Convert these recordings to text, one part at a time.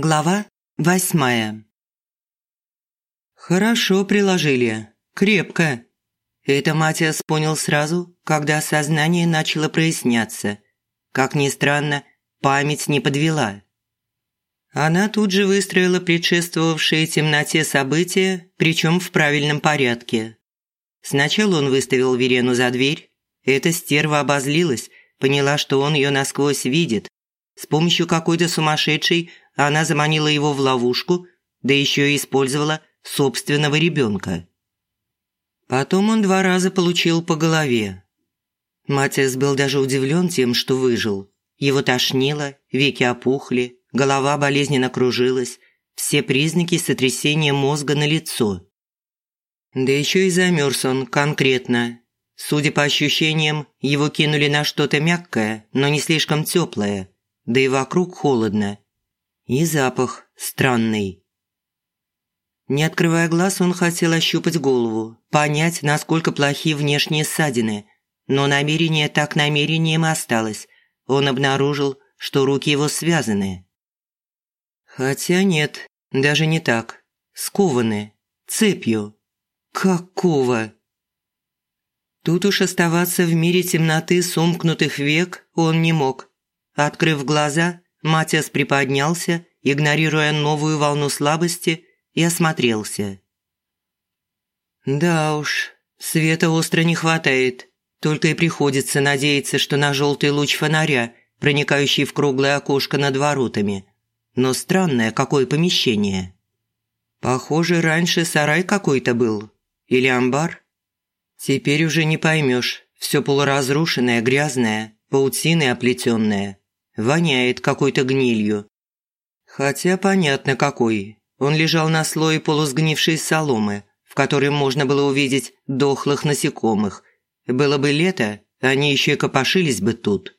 Глава восьмая. «Хорошо приложили. Крепко». Это Матиас понял сразу, когда сознание начало проясняться. Как ни странно, память не подвела. Она тут же выстроила предшествовавшие темноте события, причем в правильном порядке. Сначала он выставил Верену за дверь. Эта стерва обозлилась, поняла, что он ее насквозь видит. С помощью какой-то сумасшедшей она заманила его в ловушку, да еще и использовала собственного ребенка. Потом он два раза получил по голове. Матиас был даже удивлен тем, что выжил. Его тошнило, веки опухли, голова болезненно кружилась, все признаки сотрясения мозга на лицо. Да еще и замерз он конкретно. Судя по ощущениям, его кинули на что-то мягкое, но не слишком теплое, да и вокруг холодно. И запах странный. Не открывая глаз, он хотел ощупать голову, понять, насколько плохи внешние ссадины. Но намерение так намерением и осталось. Он обнаружил, что руки его связаны. Хотя нет, даже не так. Скованы. Цепью. Какого? Тут уж оставаться в мире темноты сомкнутых век он не мог. Открыв глаза, Матиас приподнялся, игнорируя новую волну слабости, и осмотрелся. «Да уж, света остро не хватает. Только и приходится надеяться, что на желтый луч фонаря, проникающий в круглое окошко над воротами. Но странное какое помещение. Похоже, раньше сарай какой-то был. Или амбар. Теперь уже не поймешь. Все полуразрушенное, грязное, паутиной оплетенное. Воняет какой-то гнилью. Хотя понятно какой. Он лежал на слое полусгнившей соломы, в которой можно было увидеть дохлых насекомых. Было бы лето, они еще и копошились бы тут.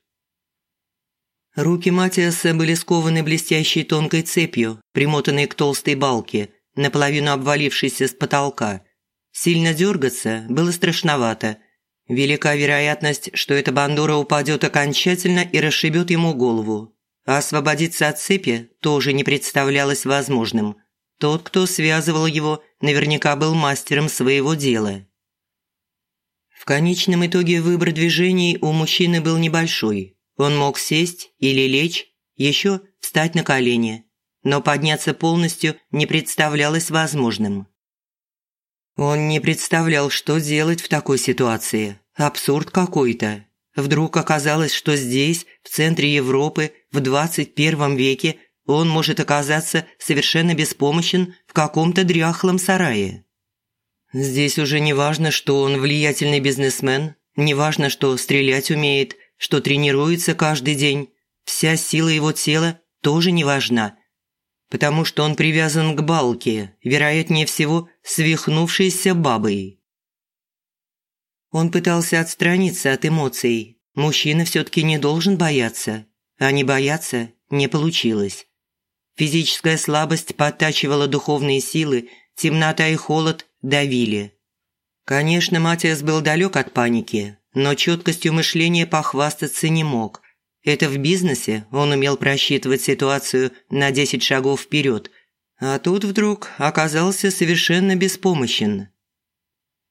Руки Матиаса были скованы блестящей тонкой цепью, примотанной к толстой балке, наполовину обвалившейся с потолка. Сильно дергаться было страшновато – Велика вероятность, что эта бандура упадет окончательно и расшибет ему голову. А освободиться от цепи тоже не представлялось возможным. Тот, кто связывал его, наверняка был мастером своего дела. В конечном итоге выбор движений у мужчины был небольшой. Он мог сесть или лечь, еще встать на колени. Но подняться полностью не представлялось возможным. Он не представлял, что делать в такой ситуации. Абсурд какой-то. Вдруг оказалось, что здесь, в центре Европы, в 21 веке, он может оказаться совершенно беспомощен в каком-то дряхлом сарае. Здесь уже не важно, что он влиятельный бизнесмен, не важно, что стрелять умеет, что тренируется каждый день. Вся сила его тела тоже не важна потому что он привязан к балке, вероятнее всего, свихнувшейся бабой. Он пытался отстраниться от эмоций. Мужчина все-таки не должен бояться. А не бояться не получилось. Физическая слабость подтачивала духовные силы, темнота и холод давили. Конечно, Матиас был далек от паники, но четкостью мышления похвастаться не мог – это в бизнесе он умел просчитывать ситуацию на 10 шагов вперед, а тут вдруг оказался совершенно беспомощен.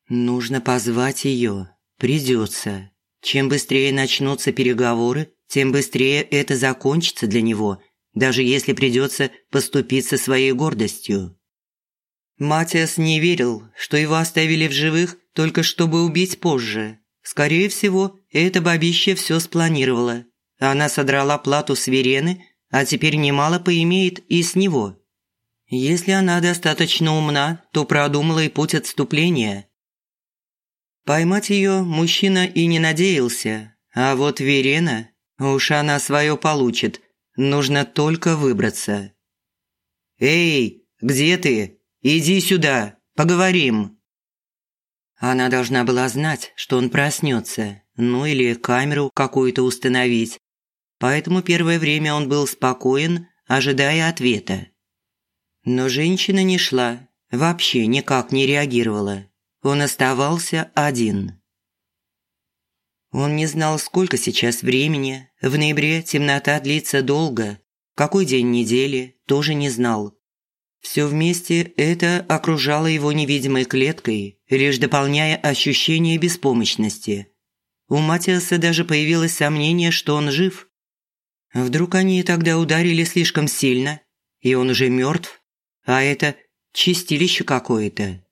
Нужно позвать ее. Придется. Чем быстрее начнутся переговоры, тем быстрее это закончится для него, даже если придется поступиться своей гордостью. Матиас не верил, что его оставили в живых только чтобы убить позже. Скорее всего, это бабище все спланировало. Она содрала плату с Верены, а теперь немало поимеет и с него. Если она достаточно умна, то продумала и путь отступления. Поймать ее мужчина и не надеялся, а вот Верена, уж она свое получит, нужно только выбраться. «Эй, где ты? Иди сюда, поговорим!» Она должна была знать, что он проснется, ну или камеру какую-то установить, поэтому первое время он был спокоен, ожидая ответа. Но женщина не шла, вообще никак не реагировала. Он оставался один. Он не знал, сколько сейчас времени. В ноябре темнота длится долго. какой день недели, тоже не знал. Все вместе это окружало его невидимой клеткой, лишь дополняя ощущение беспомощности. У Матиаса даже появилось сомнение, что он жив. Вдруг они тогда ударили слишком сильно, и он уже мертв, а это чистилище какое-то.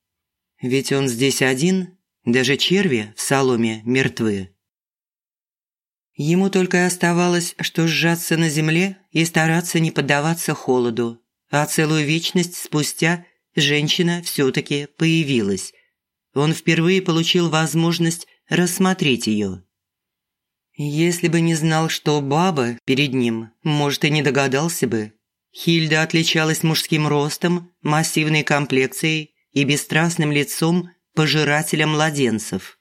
Ведь он здесь один, даже черви в соломе мертвы. Ему только оставалось, что сжаться на земле и стараться не поддаваться холоду. А целую вечность спустя женщина все-таки появилась. Он впервые получил возможность рассмотреть ее. Если бы не знал, что баба перед ним, может, и не догадался бы. Хильда отличалась мужским ростом, массивной комплекцией и бесстрастным лицом пожирателя младенцев.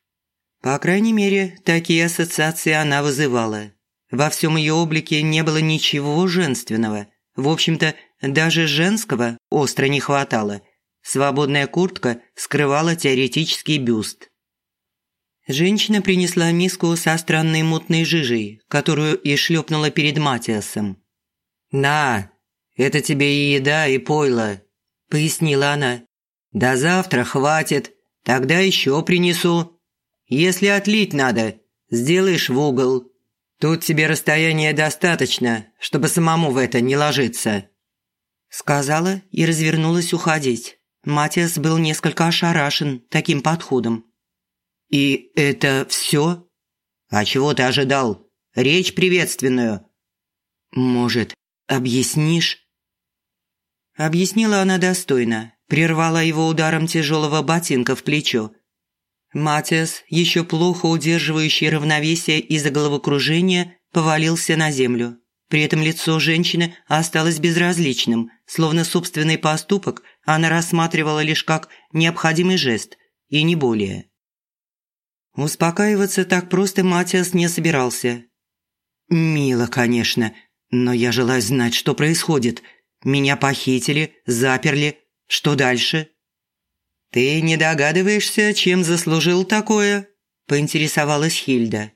По крайней мере, такие ассоциации она вызывала. Во всем ее облике не было ничего женственного. В общем-то, даже женского остро не хватало. Свободная куртка скрывала теоретический бюст. Женщина принесла миску со странной мутной жижей, которую и шлепнула перед Матиасом. «На, это тебе и еда, и пойло», – пояснила она. «До завтра хватит, тогда еще принесу». Если отлить надо, сделаешь в угол. Тут тебе расстояние достаточно, чтобы самому в это не ложиться». Сказала и развернулась уходить. Матиас был несколько ошарашен таким подходом. «И это все? А чего ты ожидал? Речь приветственную?» «Может, объяснишь?» Объяснила она достойно, прервала его ударом тяжелого ботинка в плечо Матиас, еще плохо удерживающий равновесие из-за головокружения, повалился на землю. При этом лицо женщины осталось безразличным, словно собственный поступок она рассматривала лишь как необходимый жест, и не более. Успокаиваться так просто Матиас не собирался. «Мило, конечно, но я желаю знать, что происходит. Меня похитили, заперли. Что дальше?» «Ты не догадываешься, чем заслужил такое?» – поинтересовалась Хильда.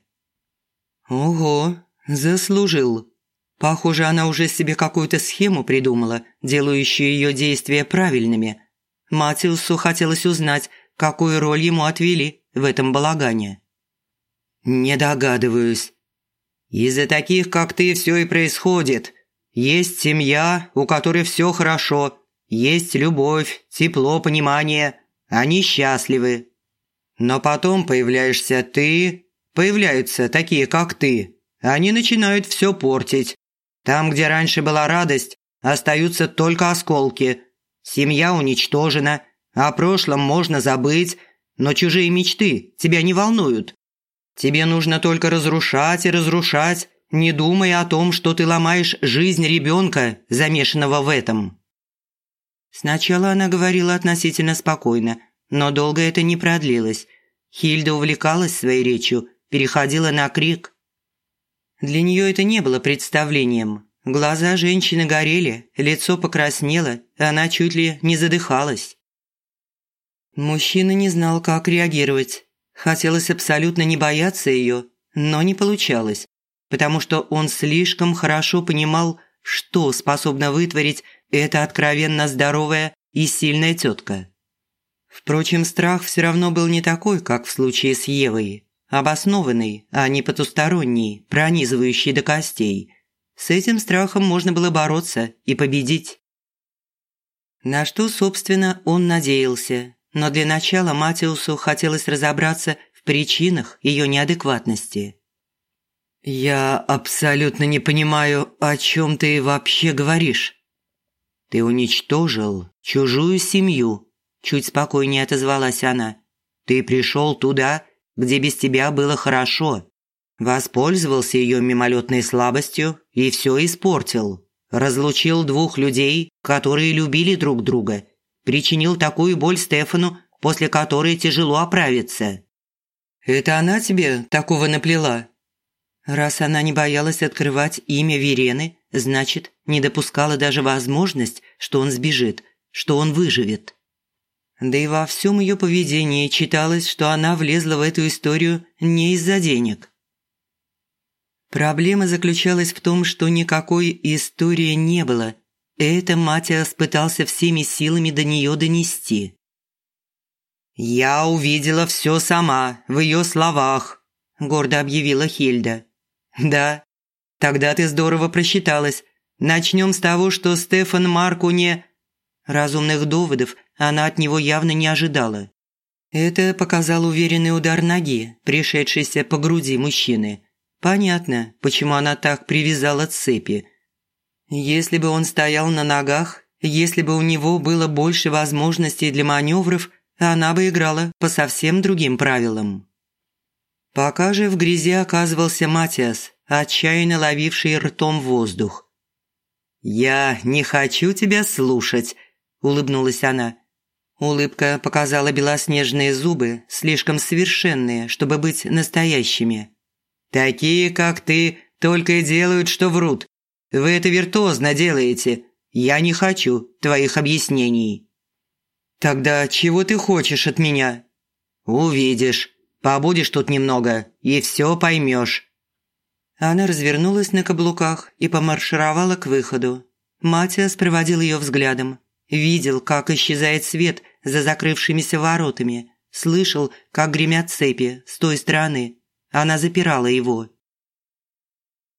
«Ого, заслужил. Похоже, она уже себе какую-то схему придумала, делающую ее действия правильными. Матиусу хотелось узнать, какую роль ему отвели в этом балагане». «Не догадываюсь. Из-за таких, как ты, все и происходит. Есть семья, у которой все хорошо, есть любовь, тепло, понимание, они счастливы. Но потом появляешься ты, появляются такие, как ты. Они начинают все портить. Там, где раньше была радость, остаются только осколки. Семья уничтожена, о прошлом можно забыть, но чужие мечты тебя не волнуют. Тебе нужно только разрушать и разрушать, не думая о том, что ты ломаешь жизнь ребенка, замешанного в этом. Сначала она говорила относительно спокойно, но долго это не продлилось. Хильда увлекалась своей речью, переходила на крик. Для нее это не было представлением. Глаза женщины горели, лицо покраснело, она чуть ли не задыхалась. Мужчина не знал, как реагировать. Хотелось абсолютно не бояться ее, но не получалось, потому что он слишком хорошо понимал, что способна вытворить эта откровенно здоровая и сильная тетка. Впрочем, страх все равно был не такой, как в случае с Евой. Обоснованный, а не потусторонний, пронизывающий до костей. С этим страхом можно было бороться и победить. На что, собственно, он надеялся. Но для начала Матиусу хотелось разобраться в причинах ее неадекватности. «Я абсолютно не понимаю, о чем ты вообще говоришь», «Ты уничтожил чужую семью», – чуть спокойнее отозвалась она. «Ты пришел туда, где без тебя было хорошо. Воспользовался ее мимолетной слабостью и все испортил. Разлучил двух людей, которые любили друг друга. Причинил такую боль Стефану, после которой тяжело оправиться». «Это она тебе такого наплела?» Раз она не боялась открывать имя Верены, значит, не допускала даже возможность, что он сбежит, что он выживет. Да и во всем ее поведении читалось, что она влезла в эту историю не из-за денег. Проблема заключалась в том, что никакой истории не было. Это Матиас пытался всеми силами до нее донести. «Я увидела все сама, в ее словах», – гордо объявила Хильда. «Да, тогда ты здорово просчиталась. Начнем с того, что Стефан Марку не...» Разумных доводов она от него явно не ожидала. Это показал уверенный удар ноги, пришедшийся по груди мужчины – Понятно, почему она так привязала цепи. Если бы он стоял на ногах, если бы у него было больше возможностей для маневров, она бы играла по совсем другим правилам. Пока же в грязи оказывался Матиас, отчаянно ловивший ртом воздух. «Я не хочу тебя слушать», – улыбнулась она. Улыбка показала белоснежные зубы, слишком совершенные, чтобы быть настоящими. Такие, как ты, только и делают, что врут. Вы это виртуозно делаете. Я не хочу твоих объяснений». «Тогда чего ты хочешь от меня?» «Увидишь. Побудешь тут немного, и все поймешь». Она развернулась на каблуках и помаршировала к выходу. Матиас проводил ее взглядом. Видел, как исчезает свет за закрывшимися воротами. Слышал, как гремят цепи с той стороны. Она запирала его.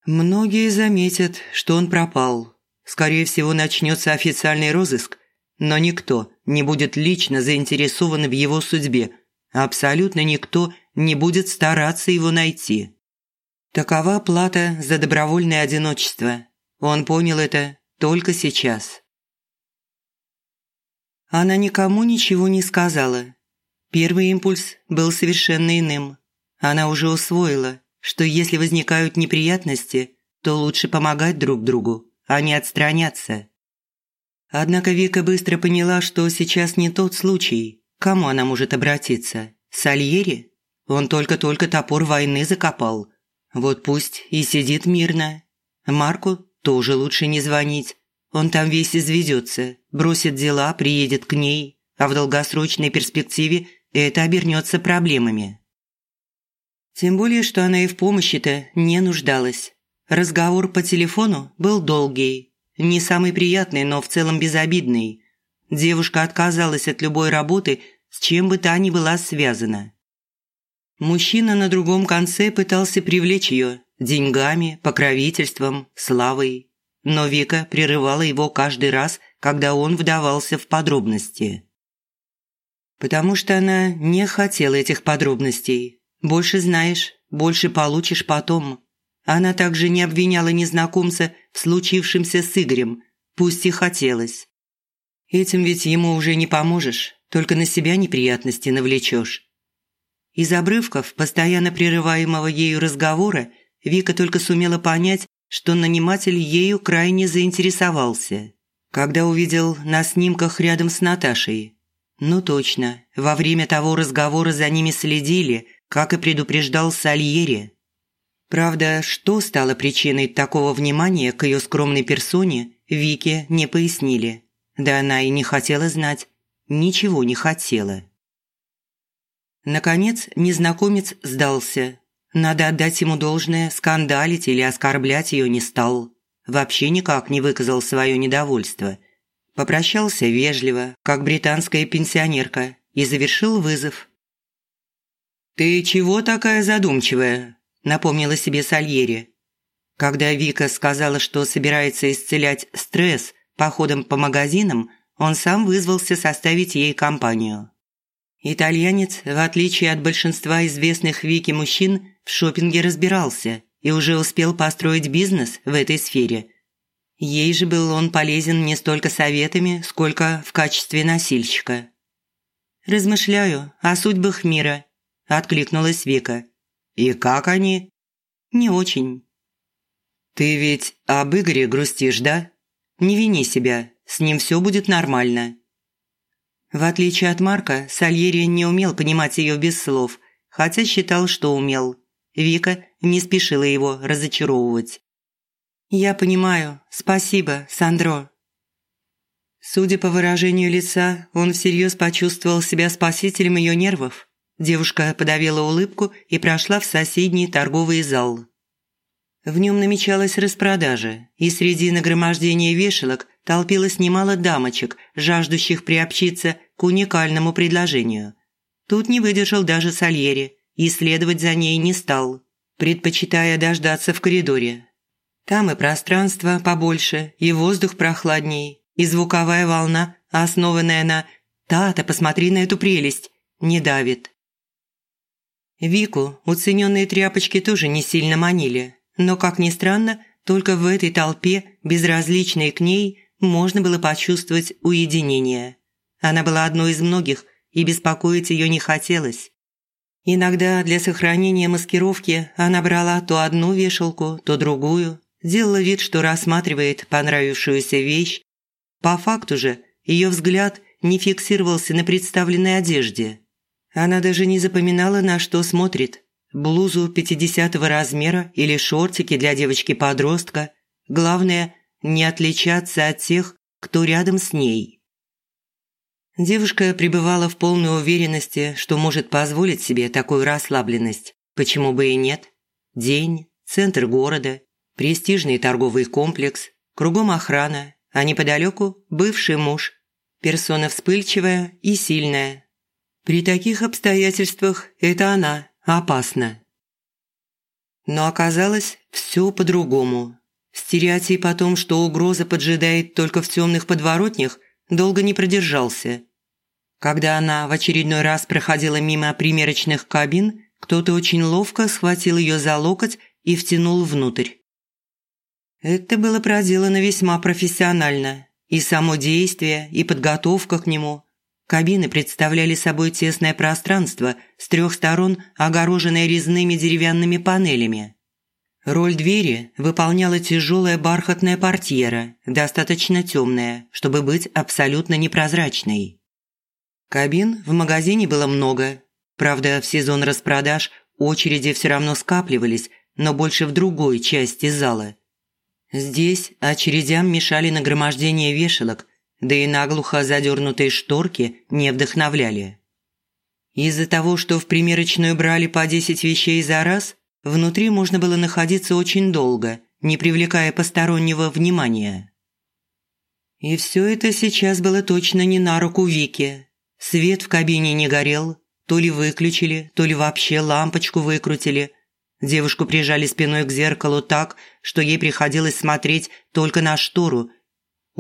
Многие заметят, что он пропал. Скорее всего, начнется официальный розыск, но никто не будет лично заинтересован в его судьбе. Абсолютно никто не будет стараться его найти. Такова плата за добровольное одиночество. Он понял это только сейчас. Она никому ничего не сказала. Первый импульс был совершенно иным. Она уже усвоила, что если возникают неприятности, то лучше помогать друг другу, а не отстраняться. Однако Вика быстро поняла, что сейчас не тот случай. К кому она может обратиться? Сальери? Он только-только топор войны закопал. Вот пусть и сидит мирно. Марку тоже лучше не звонить. Он там весь изведется, бросит дела, приедет к ней, а в долгосрочной перспективе это обернется проблемами. Тем более, что она и в помощи-то не нуждалась. Разговор по телефону был долгий, не самый приятный, но в целом безобидный. Девушка отказалась от любой работы, с чем бы та ни была связана. Мужчина на другом конце пытался привлечь ее деньгами, покровительством, славой. Но Вика прерывала его каждый раз, когда он вдавался в подробности. Потому что она не хотела этих подробностей, больше знаешь, больше получишь потом. Она также не обвиняла незнакомца в случившемся с Игорем, пусть и хотелось. Этим ведь ему уже не поможешь, только на себя неприятности навлечешь. Из обрывков, постоянно прерываемого ею разговора, Вика только сумела понять, что наниматель ею крайне заинтересовался, когда увидел на снимках рядом с Наташей. Ну точно, во время того разговора за ними следили, как и предупреждал Сальери. Правда, что стало причиной такого внимания к ее скромной персоне, Вике не пояснили. Да она и не хотела знать. Ничего не хотела. Наконец, незнакомец сдался. Надо отдать ему должное, скандалить или оскорблять ее не стал. Вообще никак не выказал свое недовольство. Попрощался вежливо, как британская пенсионерка, и завершил вызов – «Ты чего такая задумчивая?» – напомнила себе Сальери. Когда Вика сказала, что собирается исцелять стресс походом по магазинам, он сам вызвался составить ей компанию. Итальянец, в отличие от большинства известных Вике мужчин, в шопинге разбирался и уже успел построить бизнес в этой сфере. Ей же был он полезен не столько советами, сколько в качестве носильщика. «Размышляю о судьбах мира», откликнулась Вика. «И как они?» «Не очень». «Ты ведь об Игоре грустишь, да? Не вини себя, с ним все будет нормально». В отличие от Марка, Сальери не умел понимать ее без слов, хотя считал, что умел. Вика не спешила его разочаровывать. «Я понимаю. Спасибо, Сандро». Судя по выражению лица, он всерьез почувствовал себя спасителем ее нервов. Девушка подавила улыбку и прошла в соседний торговый зал. В нем намечалась распродажа, и среди нагромождения вешалок толпилось немало дамочек, жаждущих приобщиться к уникальному предложению. Тут не выдержал даже Сальери и следовать за ней не стал, предпочитая дождаться в коридоре. Там и пространство побольше, и воздух прохладней, и звуковая волна, основанная на «Тата, посмотри на эту прелесть!» не давит. Вику уцененные тряпочки тоже не сильно манили, но, как ни странно, только в этой толпе, безразличной к ней, можно было почувствовать уединение. Она была одной из многих, и беспокоить ее не хотелось. Иногда для сохранения маскировки она брала то одну вешалку, то другую, делала вид, что рассматривает понравившуюся вещь. По факту же ее взгляд не фиксировался на представленной одежде. Она даже не запоминала, на что смотрит. Блузу 50 размера или шортики для девочки-подростка. Главное – не отличаться от тех, кто рядом с ней. Девушка пребывала в полной уверенности, что может позволить себе такую расслабленность. Почему бы и нет? День, центр города, престижный торговый комплекс, кругом охрана, а неподалеку бывший муж. Персона вспыльчивая и сильная. При таких обстоятельствах это она опасна. Но оказалось все по-другому. Стереотип о том, что угроза поджидает только в темных подворотнях, долго не продержался. Когда она в очередной раз проходила мимо примерочных кабин, кто-то очень ловко схватил ее за локоть и втянул внутрь. Это было проделано весьма профессионально. И само действие, и подготовка к нему. Кабины представляли собой тесное пространство, с трех сторон огороженное резными деревянными панелями. Роль двери выполняла тяжелая бархатная портьера, достаточно темная, чтобы быть абсолютно непрозрачной. Кабин в магазине было много. Правда, в сезон распродаж очереди все равно скапливались, но больше в другой части зала – Здесь очередям мешали нагромождение вешалок, да и наглухо задернутые шторки не вдохновляли. Из-за того, что в примерочную брали по 10 вещей за раз, внутри можно было находиться очень долго, не привлекая постороннего внимания. И все это сейчас было точно не на руку Вике. Свет в кабине не горел, то ли выключили, то ли вообще лампочку выкрутили – Девушку прижали спиной к зеркалу так, что ей приходилось смотреть только на штору.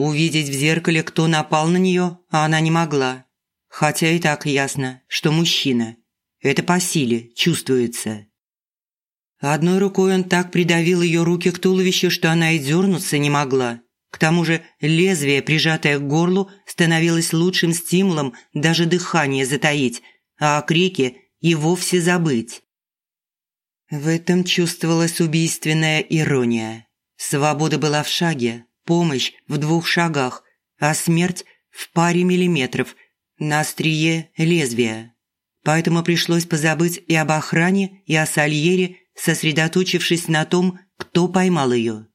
Увидеть в зеркале, кто напал на нее, она не могла. Хотя и так ясно, что мужчина. Это по силе, чувствуется. Одной рукой он так придавил ее руки к туловищу, что она и дернуться не могла. К тому же лезвие, прижатое к горлу, становилось лучшим стимулом даже дыхание затаить, а о крике и вовсе забыть. В этом чувствовалась убийственная ирония. Свобода была в шаге, помощь в двух шагах, а смерть в паре миллиметров, на острие лезвия. Поэтому пришлось позабыть и об охране, и о Сальере, сосредоточившись на том, кто поймал ее.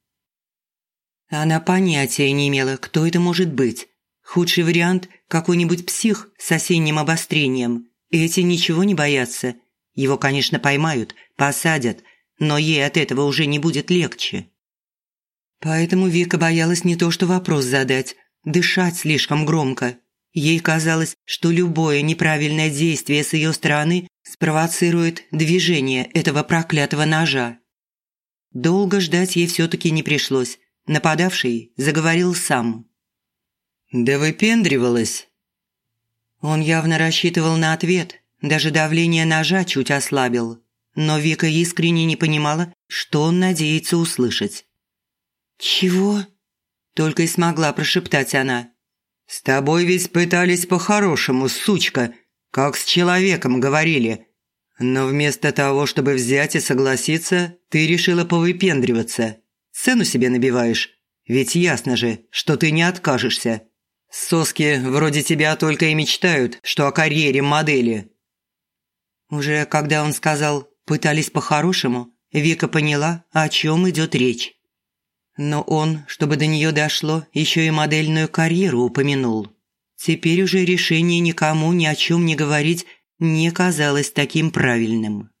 Она понятия не имела, кто это может быть. Худший вариант – какой-нибудь псих с осенним обострением. Эти ничего не боятся – его, конечно, поймают, посадят, но ей от этого уже не будет легче. Поэтому Вика боялась не то что вопрос задать, дышать слишком громко. Ей казалось, что любое неправильное действие с ее стороны спровоцирует движение этого проклятого ножа. Долго ждать ей все-таки не пришлось. Нападавший заговорил сам. «Да выпендривалась!» Он явно рассчитывал на ответ, даже давление ножа чуть ослабил. Но Вика искренне не понимала, что он надеется услышать. «Чего?» – только и смогла прошептать она. «С тобой ведь пытались по-хорошему, сучка, как с человеком говорили. Но вместо того, чтобы взять и согласиться, ты решила повыпендриваться. Цену себе набиваешь, ведь ясно же, что ты не откажешься. Соски вроде тебя только и мечтают, что о карьере модели. Уже когда он сказал «пытались по-хорошему», Вика поняла, о чем идет речь. Но он, чтобы до нее дошло, еще и модельную карьеру упомянул. Теперь уже решение никому ни о чем не говорить не казалось таким правильным.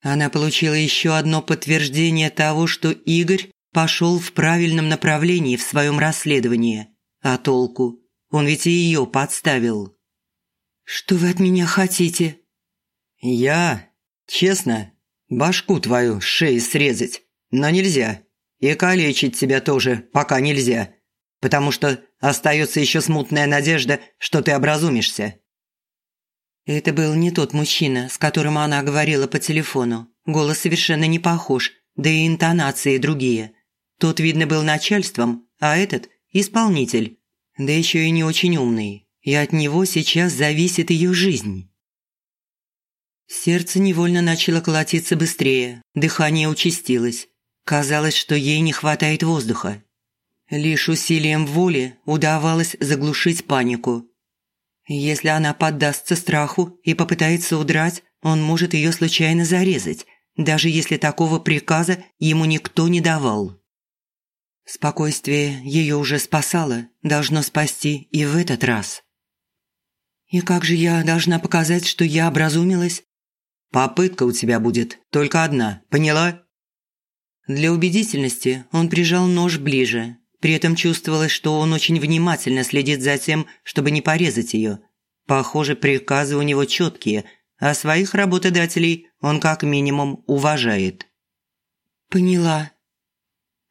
Она получила еще одно подтверждение того, что Игорь пошел в правильном направлении в своем расследовании. А толку? Он ведь и ее подставил. «Что вы от меня хотите?» «Я, честно, башку твою с шеи срезать, но нельзя. И калечить тебя тоже пока нельзя, потому что остается еще смутная надежда, что ты образумишься». Это был не тот мужчина, с которым она говорила по телефону. Голос совершенно не похож, да и интонации другие. Тот, видно, был начальством, а этот – исполнитель. Да еще и не очень умный. И от него сейчас зависит ее жизнь. Сердце невольно начало колотиться быстрее, дыхание участилось. Казалось, что ей не хватает воздуха. Лишь усилием воли удавалось заглушить панику. Если она поддастся страху и попытается удрать, он может ее случайно зарезать, даже если такого приказа ему никто не давал. Спокойствие ее уже спасало, должно спасти и в этот раз. «И как же я должна показать, что я образумилась?» «Попытка у тебя будет, только одна, поняла?» Для убедительности он прижал нож ближе, при этом чувствовалось, что он очень внимательно следит за тем, чтобы не порезать ее. Похоже, приказы у него четкие, а своих работодателей он как минимум уважает. «Поняла».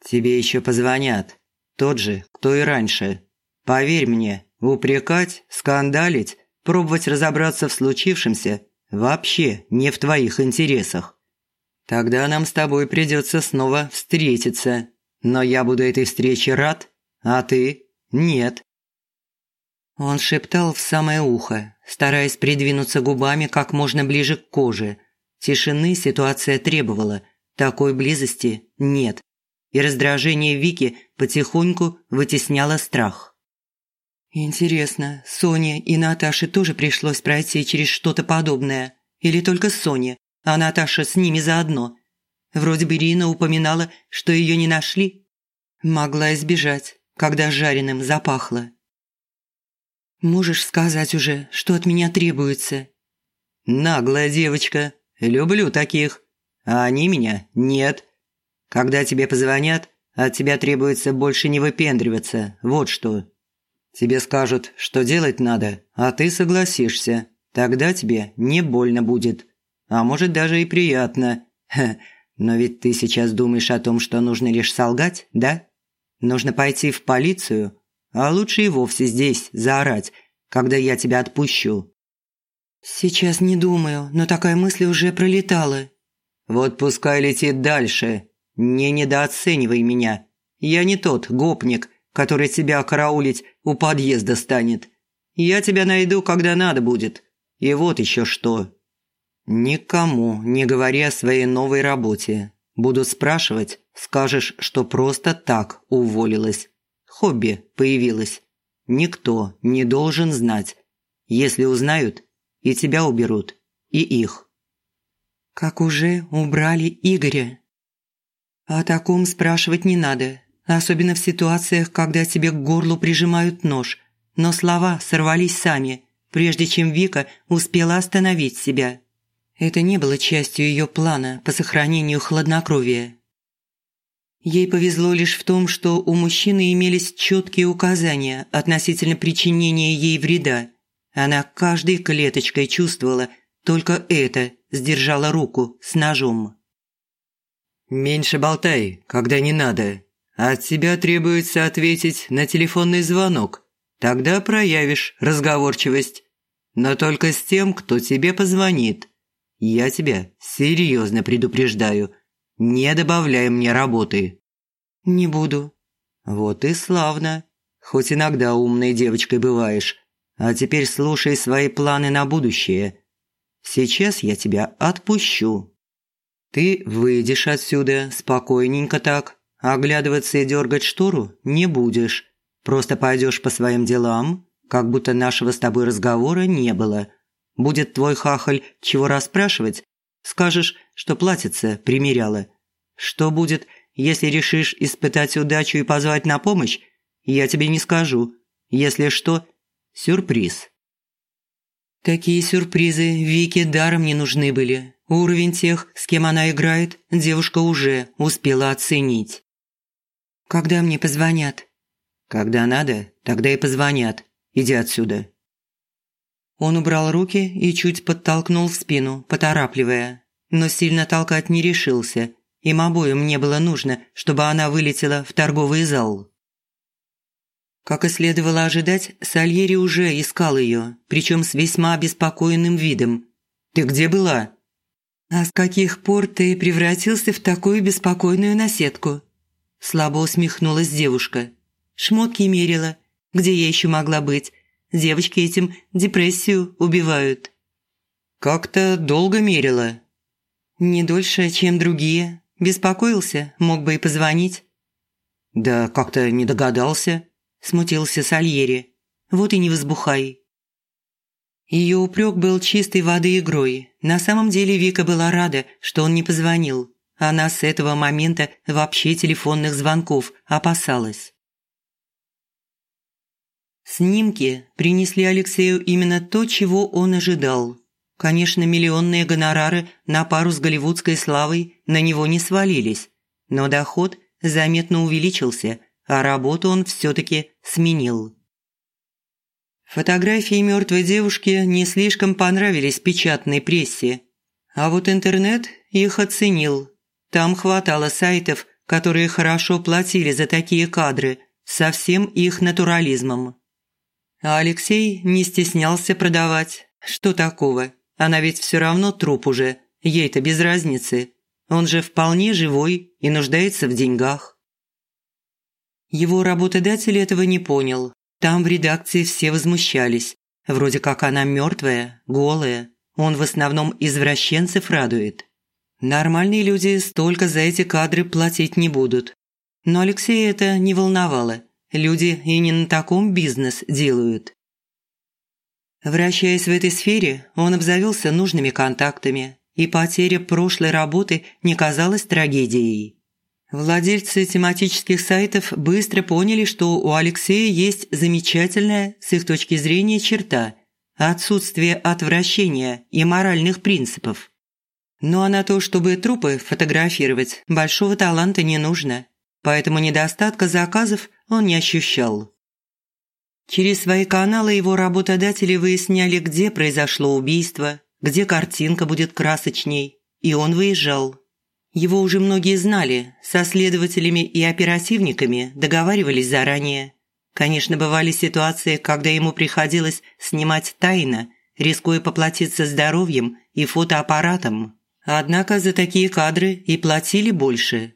«Тебе еще позвонят. Тот же, кто и раньше. Поверь мне, упрекать, скандалить, пробовать разобраться в случившемся вообще не в твоих интересах. Тогда нам с тобой придется снова встретиться, но я буду этой встрече рад, а ты – нет». Он шептал в самое ухо, стараясь придвинуться губами как можно ближе к коже. Тишины ситуация требовала, такой близости нет. И раздражение Вики потихоньку вытесняло страх. Интересно, Соне и Наташе тоже пришлось пройти через что-то подобное? Или только Соне, а Наташа с ними заодно? Вроде бы Ирина упоминала, что ее не нашли. Могла избежать, когда жареным запахло. «Можешь сказать уже, что от меня требуется?» «Наглая девочка. Люблю таких. А они меня нет. Когда тебе позвонят, от тебя требуется больше не выпендриваться. Вот что. Тебе скажут, что делать надо, а ты согласишься. Тогда тебе не больно будет. А может, даже и приятно. Ха, но ведь ты сейчас думаешь о том, что нужно лишь солгать, да? Нужно пойти в полицию, а лучше и вовсе здесь заорать, когда я тебя отпущу». «Сейчас не думаю, но такая мысль уже пролетала». «Вот пускай летит дальше. Не недооценивай меня. Я не тот гопник, который тебя караулить у подъезда станет. Я тебя найду, когда надо будет. И вот еще что. Никому не говори о своей новой работе. Буду спрашивать, скажешь, что просто так уволилась. Хобби появилось. Никто не должен знать. Если узнают, и тебя уберут, и их. Как уже убрали Игоря. О таком спрашивать не надо, особенно в ситуациях, когда тебе к горлу прижимают нож. Но слова сорвались сами, прежде чем Вика успела остановить себя. Это не было частью ее плана по сохранению хладнокровия. Ей повезло лишь в том, что у мужчины имелись четкие указания относительно причинения ей вреда. Она каждой клеточкой чувствовала только это сдержала руку с ножом. «Меньше болтай, когда не надо. От тебя требуется ответить на телефонный звонок. Тогда проявишь разговорчивость. Но только с тем, кто тебе позвонит. Я тебя серьезно предупреждаю. Не добавляй мне работы». «Не буду». «Вот и славно. Хоть иногда умной девочкой бываешь. А теперь слушай свои планы на будущее. Сейчас я тебя отпущу. Ты выйдешь отсюда спокойненько так, оглядываться и дергать штору не будешь. Просто пойдешь по своим делам, как будто нашего с тобой разговора не было. Будет твой хахаль чего расспрашивать, скажешь, что платьице примеряла. Что будет, если решишь испытать удачу и позвать на помощь, я тебе не скажу. Если что, сюрприз. Такие сюрпризы Вике даром не нужны были. Уровень тех, с кем она играет, девушка уже успела оценить. «Когда мне позвонят?» «Когда надо, тогда и позвонят. Иди отсюда». Он убрал руки и чуть подтолкнул в спину, поторапливая. Но сильно толкать не решился. Им обоим не было нужно, чтобы она вылетела в торговый зал. Как и следовало ожидать, Сальери уже искал ее, причем с весьма обеспокоенным видом. «Ты где была?» «А с каких пор ты превратился в такую беспокойную наседку?» Слабо усмехнулась девушка. «Шмотки мерила. Где я еще могла быть? Девочки этим депрессию убивают». «Как-то долго мерила». «Не дольше, чем другие. Беспокоился, мог бы и позвонить». «Да как-то не догадался», – смутился Сальери. «Вот и не возбухай. Ее упрек был чистой воды игрой. На самом деле Вика была рада, что он не позвонил. Она с этого момента вообще телефонных звонков опасалась. Снимки принесли Алексею именно то, чего он ожидал. Конечно, миллионные гонорары на пару с голливудской славой на него не свалились, но доход заметно увеличился, а работу он все-таки сменил. Фотографии мертвой девушки не слишком понравились печатной прессе. А вот интернет их оценил. Там хватало сайтов, которые хорошо платили за такие кадры, со всем их натурализмом. А Алексей не стеснялся продавать. Что такого? Она ведь все равно труп уже, ей-то без разницы. Он же вполне живой и нуждается в деньгах. Его работодатель этого не понял, там в редакции все возмущались. Вроде как она мертвая, голая. Он в основном извращенцев радует. Нормальные люди столько за эти кадры платить не будут. Но Алексея это не волновало. Люди и не на таком бизнес делают. Вращаясь в этой сфере, он обзавелся нужными контактами, и потеря прошлой работы не казалась трагедией. Владельцы тематических сайтов быстро поняли, что у Алексея есть замечательная, с их точки зрения, черта – отсутствие отвращения и моральных принципов. Ну а на то, чтобы трупы фотографировать, большого таланта не нужно, поэтому недостатка заказов он не ощущал. Через свои каналы его работодатели выясняли, где произошло убийство, где картинка будет красочней, и он выезжал. Его уже многие знали, со следователями и оперативниками договаривались заранее. Конечно, бывали ситуации, когда ему приходилось снимать тайно, рискуя поплатиться здоровьем и фотоаппаратом. Однако за такие кадры и платили больше.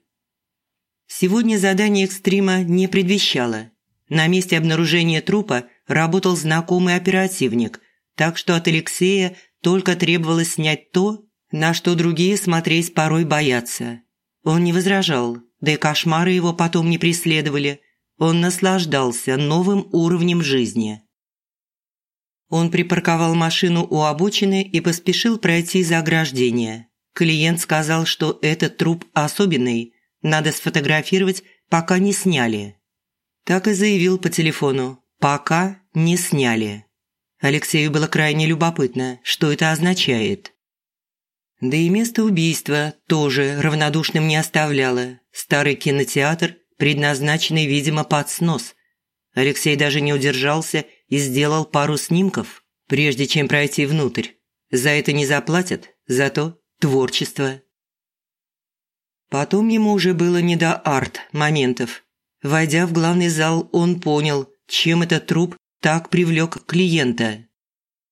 Сегодня задание экстрима не предвещало. На месте обнаружения трупа работал знакомый оперативник, так что от Алексея только требовалось снять то, на что другие смотреть порой боятся. Он не возражал, да и кошмары его потом не преследовали. Он наслаждался новым уровнем жизни. Он припарковал машину у обочины и поспешил пройти за ограждение. Клиент сказал, что этот труп особенный, надо сфотографировать, пока не сняли. Так и заявил по телефону «пока не сняли». Алексею было крайне любопытно, что это означает. Да и место убийства тоже равнодушным не оставляло. Старый кинотеатр, предназначенный, видимо, под снос. Алексей даже не удержался и сделал пару снимков, прежде чем пройти внутрь. За это не заплатят, зато творчество. Потом ему уже было не до арт-моментов. Войдя в главный зал, он понял, чем этот труп так привлек клиента.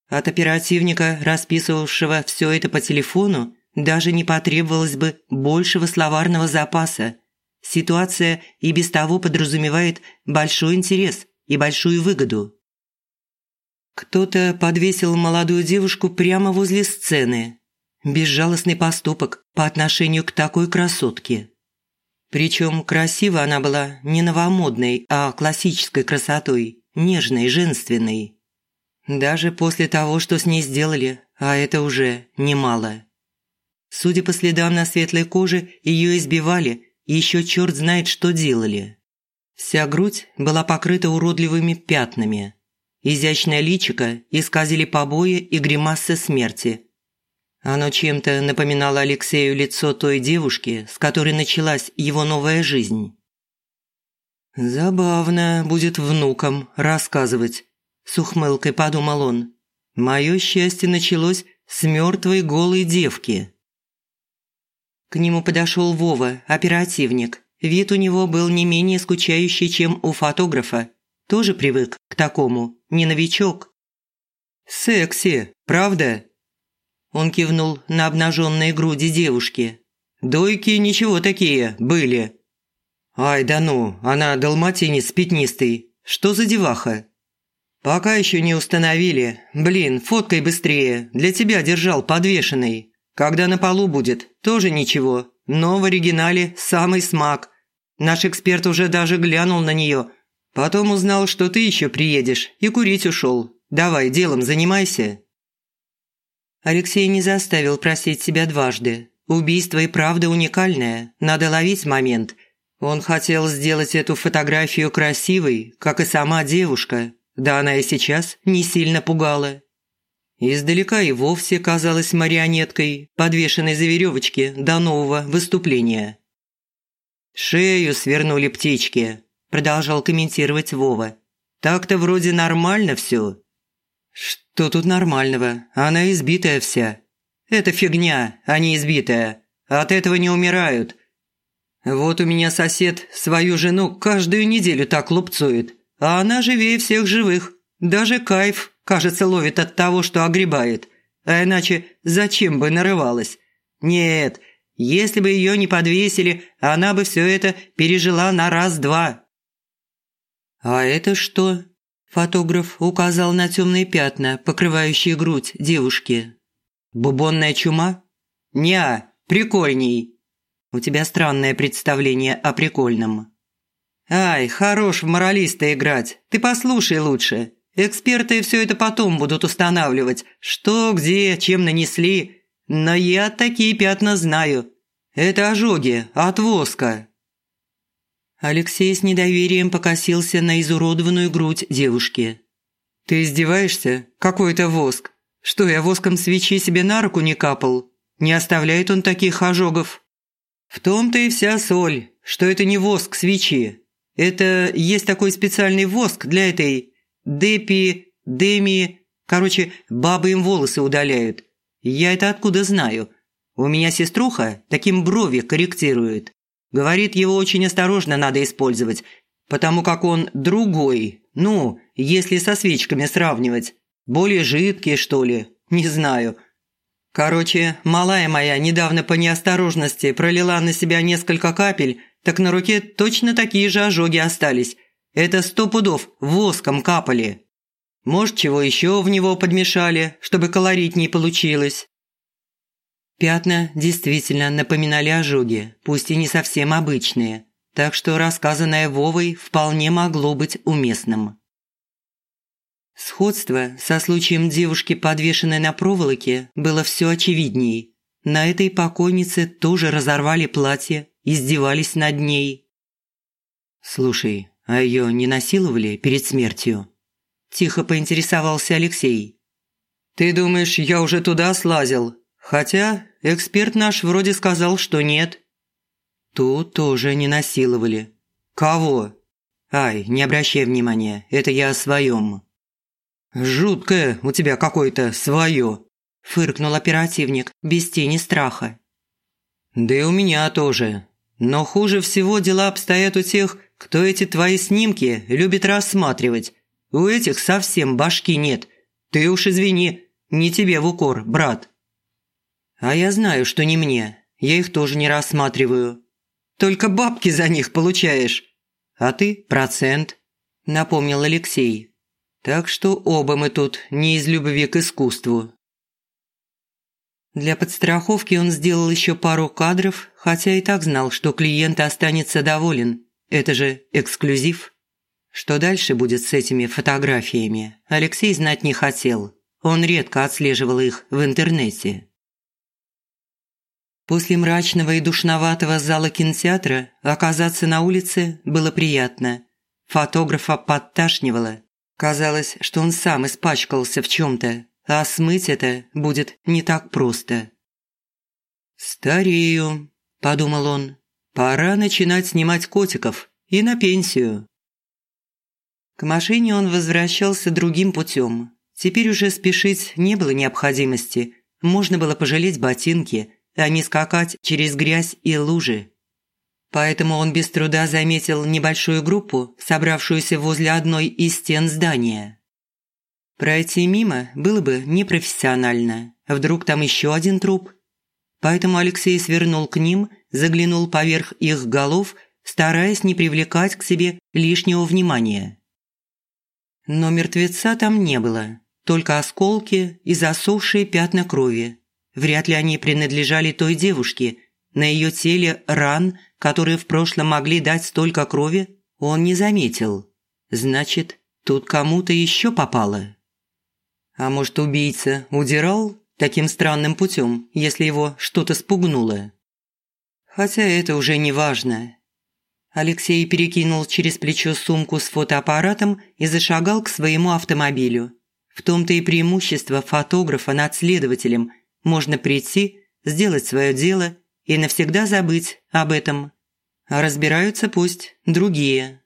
От оперативника, расписывавшего все это по телефону, даже не потребовалось бы большего словарного запаса. Ситуация и без того подразумевает большой интерес и большую выгоду. Кто-то подвесил молодую девушку прямо возле сцены. Безжалостный поступок по отношению к такой красотке. Причем красива она была не новомодной, а классической красотой, нежной, женственной. Даже после того, что с ней сделали, а это уже немало. Судя по следам на светлой коже, ее избивали, и еще черт знает, что делали. Вся грудь была покрыта уродливыми пятнами. Изящное личико исказили побои и гримасы смерти. Оно чем-то напоминало Алексею лицо той девушки, с которой началась его новая жизнь. «Забавно будет внукам рассказывать», – с ухмылкой подумал он. «Мое счастье началось с мертвой голой девки». К нему подошел Вова, оперативник. Вид у него был не менее скучающий, чем у фотографа. Тоже привык к такому, не новичок. «Секси, правда?» Он кивнул на обнаженные груди девушки. «Дойки ничего такие были». «Ай, да ну, она далматинец пятнистый. Что за деваха?» «Пока еще не установили. Блин, фоткай быстрее. Для тебя держал подвешенный. Когда на полу будет, тоже ничего. Но в оригинале самый смак. Наш эксперт уже даже глянул на нее. Потом узнал, что ты еще приедешь, и курить ушел. Давай, делом занимайся». Алексей не заставил просить себя дважды. Убийство и правда уникальное, надо ловить момент. Он хотел сделать эту фотографию красивой, как и сама девушка, да она и сейчас не сильно пугала. Издалека и вовсе казалась марионеткой, подвешенной за веревочки до нового выступления. «Шею свернули птички», – продолжал комментировать Вова. «Так-то вроде нормально все. «Что тут нормального? Она избитая вся». «Это фигня, а не избитая. От этого не умирают». «Вот у меня сосед свою жену каждую неделю так лупцует, а она живее всех живых. Даже кайф, кажется, ловит от того, что огребает. А иначе зачем бы нарывалась? Нет, если бы ее не подвесили, она бы все это пережила на раз-два». «А это что?» Фотограф указал на темные пятна, покрывающие грудь девушки. «Бубонная чума?» «Не, прикольней». «У тебя странное представление о прикольном». «Ай, хорош в моралиста играть. Ты послушай лучше. Эксперты все это потом будут устанавливать. Что, где, чем нанесли. Но я такие пятна знаю. Это ожоги от воска». Алексей с недоверием покосился на изуродованную грудь девушки. «Ты издеваешься? Какой это воск? Что, я воском свечи себе на руку не капал? Не оставляет он таких ожогов?» «В том-то и вся соль, что это не воск свечи. Это есть такой специальный воск для этой депи, деми... Короче, бабы им волосы удаляют. Я это откуда знаю? У меня сеструха таким брови корректирует. Говорит, его очень осторожно надо использовать, потому как он другой, ну, если со свечками сравнивать. Более жидкий, что ли, не знаю. Короче, малая моя недавно по неосторожности пролила на себя несколько капель, так на руке точно такие же ожоги остались. Это сто пудов воском капали. Может, чего еще в него подмешали, чтобы колоритней получилось. Пятна действительно напоминали ожоги, пусть и не совсем обычные, так что рассказанное Вовой вполне могло быть уместным. Сходство со случаем девушки, подвешенной на проволоке, было все очевидней. На этой покойнице тоже разорвали платье, издевались над ней. «Слушай, а ее не насиловали перед смертью?» Тихо поинтересовался Алексей. «Ты думаешь, я уже туда слазил?» Хотя эксперт наш вроде сказал, что нет. Тут тоже не насиловали. Кого? Ай, не обращай внимания, это я о своем. Жуткое у тебя какое-то свое, фыркнул оперативник без тени страха. Да и у меня тоже. Но хуже всего дела обстоят у тех, кто эти твои снимки любит рассматривать. У этих совсем башки нет. Ты уж извини, не тебе в укор, брат. А я знаю, что не мне. Я их тоже не рассматриваю. Только бабки за них получаешь. А ты – процент», – напомнил Алексей. «Так что оба мы тут не из любви к искусству». Для подстраховки он сделал еще пару кадров, хотя и так знал, что клиент останется доволен. Это же эксклюзив. Что дальше будет с этими фотографиями, Алексей знать не хотел. Он редко отслеживал их в интернете. После мрачного и душноватого зала кинотеатра оказаться на улице было приятно. Фотографа подташнивало. Казалось, что он сам испачкался в чем-то. а смыть это будет не так просто. «Старею», – подумал он. «Пора начинать снимать котиков и на пенсию». К машине он возвращался другим путем. Теперь уже спешить не было необходимости. Можно было пожалеть ботинки, а не скакать через грязь и лужи. Поэтому он без труда заметил небольшую группу, собравшуюся возле одной из стен здания. Пройти мимо было бы непрофессионально. Вдруг там еще один труп. Поэтому Алексей свернул к ним, заглянул поверх их голов, стараясь не привлекать к себе лишнего внимания. Но мертвеца там не было, только осколки и засохшие пятна крови. Вряд ли они принадлежали той девушке. На ее теле ран, которые в прошлом могли дать столько крови, он не заметил. Значит, тут кому-то еще попало. А может, убийца удирал таким странным путем, если его что-то спугнуло? Хотя это уже не важно. Алексей перекинул через плечо сумку с фотоаппаратом и зашагал к своему автомобилю. В том-то и преимущество фотографа над следователем. Можно прийти, сделать свое дело и навсегда забыть об этом. А разбираются пусть другие.